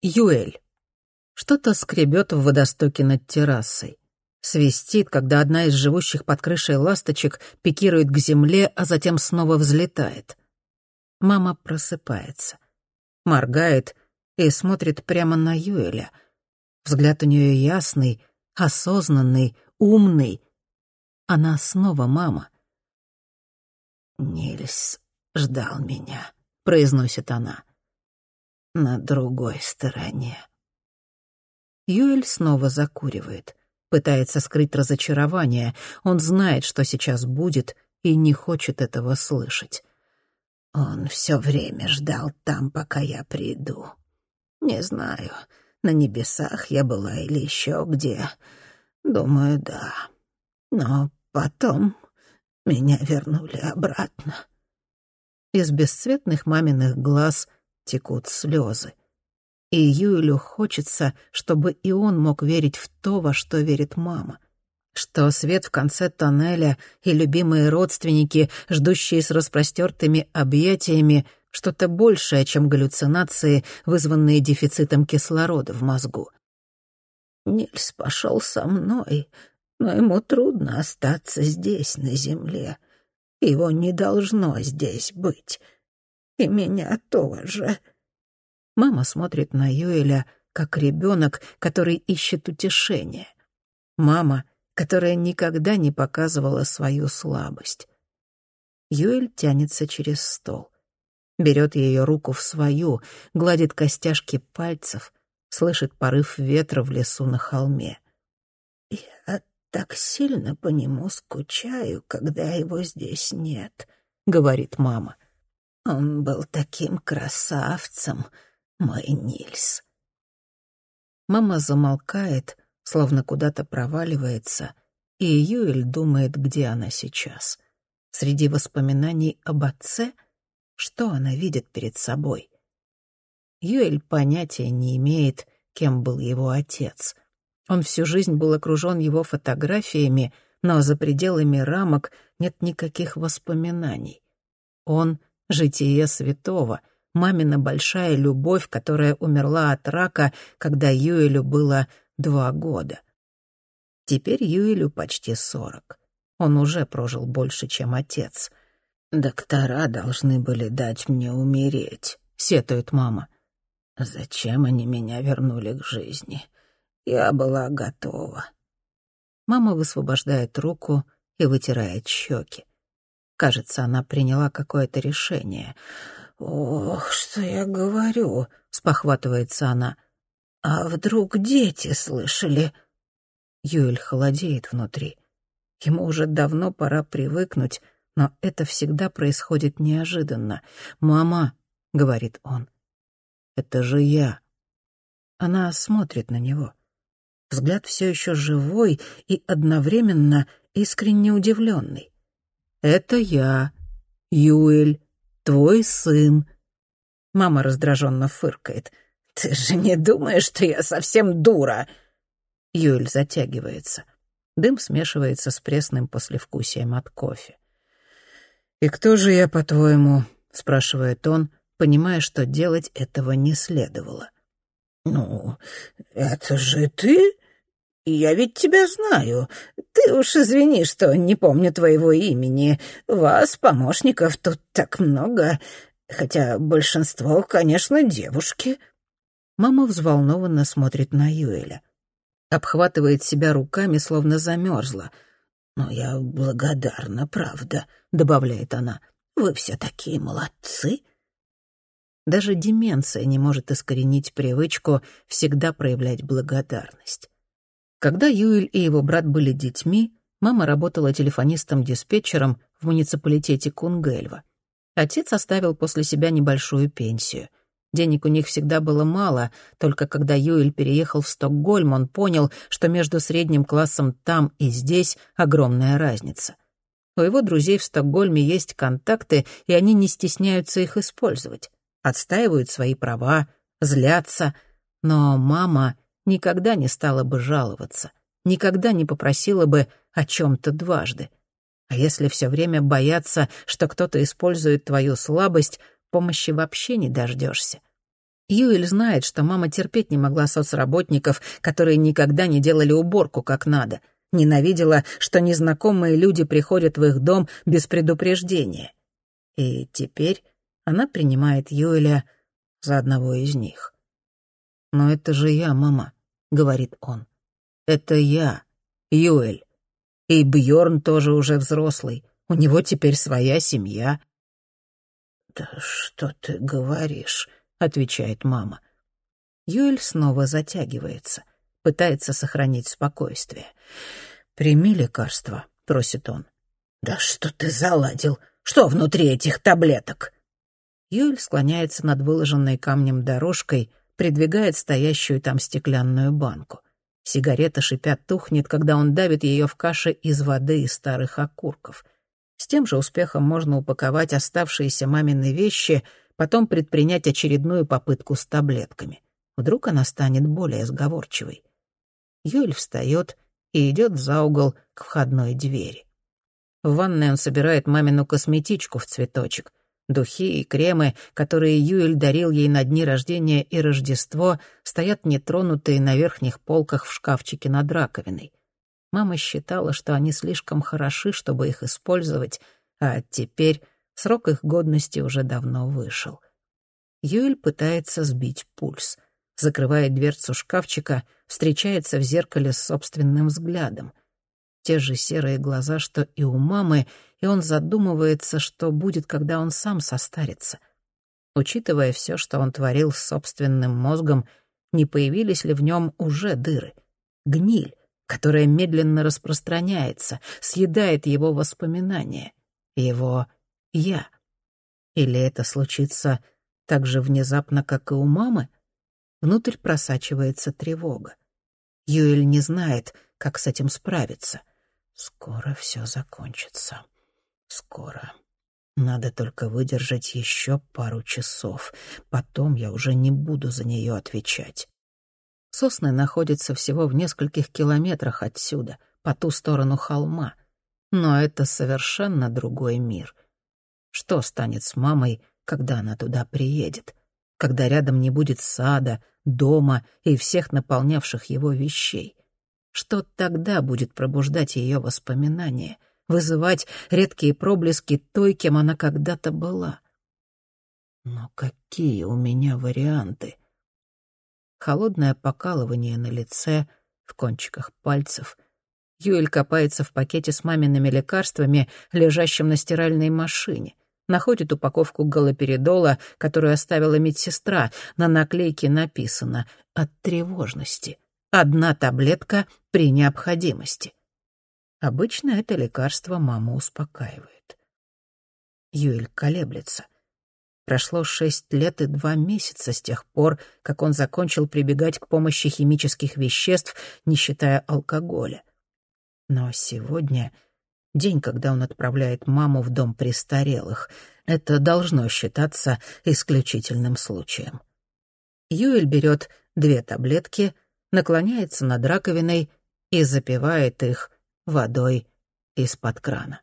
Юэль. Что-то скребет в водостоке над террасой. Свистит, когда одна из живущих под крышей ласточек пикирует к земле, а затем снова взлетает. Мама просыпается. Моргает и смотрит прямо на Юэля. Взгляд у нее ясный, осознанный, умный. Она снова мама. «Нильс ждал меня», — произносит она. «На другой стороне». Юэль снова закуривает. Пытается скрыть разочарование. Он знает, что сейчас будет, и не хочет этого слышать. Он все время ждал там, пока я приду. Не знаю, на небесах я была или еще где. Думаю, да. Но потом меня вернули обратно. Из бесцветных маминых глаз текут слезы. И Юэлю хочется, чтобы и он мог верить в то, во что верит мама. Что свет в конце тоннеля и любимые родственники, ждущие с распростертыми объятиями, что-то большее, чем галлюцинации, вызванные дефицитом кислорода в мозгу. Нильс пошел со мной, но ему трудно остаться здесь, на земле. Его не должно здесь быть. И меня тоже. Мама смотрит на Юэля, как ребенок, который ищет утешение. Мама, которая никогда не показывала свою слабость. Юэль тянется через стол. Берет ее руку в свою, гладит костяшки пальцев, слышит порыв ветра в лесу на холме. «Я так сильно по нему скучаю, когда его здесь нет», — говорит мама. «Он был таким красавцем, мой Нильс». Мама замолкает, словно куда-то проваливается, и Юэль думает, где она сейчас. Среди воспоминаний об отце, что она видит перед собой? Юэль понятия не имеет, кем был его отец. Он всю жизнь был окружен его фотографиями, но за пределами рамок нет никаких воспоминаний. Он — житие святого — мамина большая любовь, которая умерла от рака, когда Юэлю было два года. Теперь Юэлю почти сорок. Он уже прожил больше, чем отец. «Доктора должны были дать мне умереть», — сетует мама. «Зачем они меня вернули к жизни? Я была готова». Мама высвобождает руку и вытирает щеки. Кажется, она приняла какое-то решение. «Ох, что я говорю!» — спохватывается она. «А вдруг дети слышали?» Юэль холодеет внутри. Ему уже давно пора привыкнуть, но это всегда происходит неожиданно. «Мама», — говорит он, — «это же я». Она смотрит на него. Взгляд все еще живой и одновременно искренне удивленный. «Это я, Юэль, твой сын». Мама раздраженно фыркает. «Ты же не думаешь, что я совсем дура?» Юэль затягивается. Дым смешивается с пресным послевкусием от кофе. «И кто же я, по-твоему?» — спрашивает он, понимая, что делать этого не следовало. «Ну, это же ты? Я ведь тебя знаю. Ты уж извини, что не помню твоего имени. Вас, помощников, тут так много, хотя большинство, конечно, девушки». Мама взволнованно смотрит на Юэля. Обхватывает себя руками, словно замерзла. «Но я благодарна, правда», — добавляет она. «Вы все такие молодцы». Даже деменция не может искоренить привычку всегда проявлять благодарность. Когда Юэль и его брат были детьми, мама работала телефонистом-диспетчером в муниципалитете Кунгельва. Отец оставил после себя небольшую пенсию. Денег у них всегда было мало, только когда Юэль переехал в Стокгольм, он понял, что между средним классом там и здесь огромная разница. У его друзей в Стокгольме есть контакты, и они не стесняются их использовать. Отстаивают свои права, злятся. Но мама никогда не стала бы жаловаться, никогда не попросила бы о чем-то дважды. А если все время бояться, что кто-то использует твою слабость, помощи вообще не дождешься. Юэль знает, что мама терпеть не могла соцработников, которые никогда не делали уборку как надо. Ненавидела, что незнакомые люди приходят в их дом без предупреждения. И теперь она принимает Юэля за одного из них. «Но это же я, мама», — говорит он. «Это я, Юэль. И Бьорн тоже уже взрослый. У него теперь своя семья». «Да что ты говоришь?» — отвечает мама. Юэль снова затягивается, пытается сохранить спокойствие. «Прими лекарство», — просит он. «Да что ты заладил? Что внутри этих таблеток?» Юэль склоняется над выложенной камнем дорожкой, придвигает стоящую там стеклянную банку. Сигарета шипят тухнет, когда он давит ее в каше из воды и старых окурков. С тем же успехом можно упаковать оставшиеся мамины вещи — потом предпринять очередную попытку с таблетками. Вдруг она станет более сговорчивой. Юль встает и идет за угол к входной двери. В ванной он собирает мамину косметичку в цветочек. Духи и кремы, которые Юэль дарил ей на дни рождения и Рождество, стоят нетронутые на верхних полках в шкафчике над раковиной. Мама считала, что они слишком хороши, чтобы их использовать, а теперь Срок их годности уже давно вышел. Юэль пытается сбить пульс. Закрывает дверцу шкафчика, встречается в зеркале с собственным взглядом. Те же серые глаза, что и у мамы, и он задумывается, что будет, когда он сам состарится. Учитывая все, что он творил с собственным мозгом, не появились ли в нем уже дыры? Гниль, которая медленно распространяется, съедает его воспоминания, его я? Или это случится так же внезапно, как и у мамы? Внутрь просачивается тревога. Юэль не знает, как с этим справиться. Скоро все закончится. Скоро. Надо только выдержать еще пару часов. Потом я уже не буду за нее отвечать. Сосны находятся всего в нескольких километрах отсюда, по ту сторону холма. Но это совершенно другой мир — что станет с мамой, когда она туда приедет? Когда рядом не будет сада, дома и всех наполнявших его вещей? Что тогда будет пробуждать ее воспоминания, вызывать редкие проблески той, кем она когда-то была? Но какие у меня варианты? Холодное покалывание на лице, в кончиках пальцев — Юэль копается в пакете с мамиными лекарствами, лежащем на стиральной машине. Находит упаковку галоперидола, которую оставила медсестра. На наклейке написано «От тревожности». Одна таблетка при необходимости. Обычно это лекарство маму успокаивает. Юэль колеблется. Прошло шесть лет и два месяца с тех пор, как он закончил прибегать к помощи химических веществ, не считая алкоголя. Но сегодня день, когда он отправляет маму в дом престарелых. Это должно считаться исключительным случаем. Юэль берет две таблетки, наклоняется над раковиной и запивает их водой из-под крана.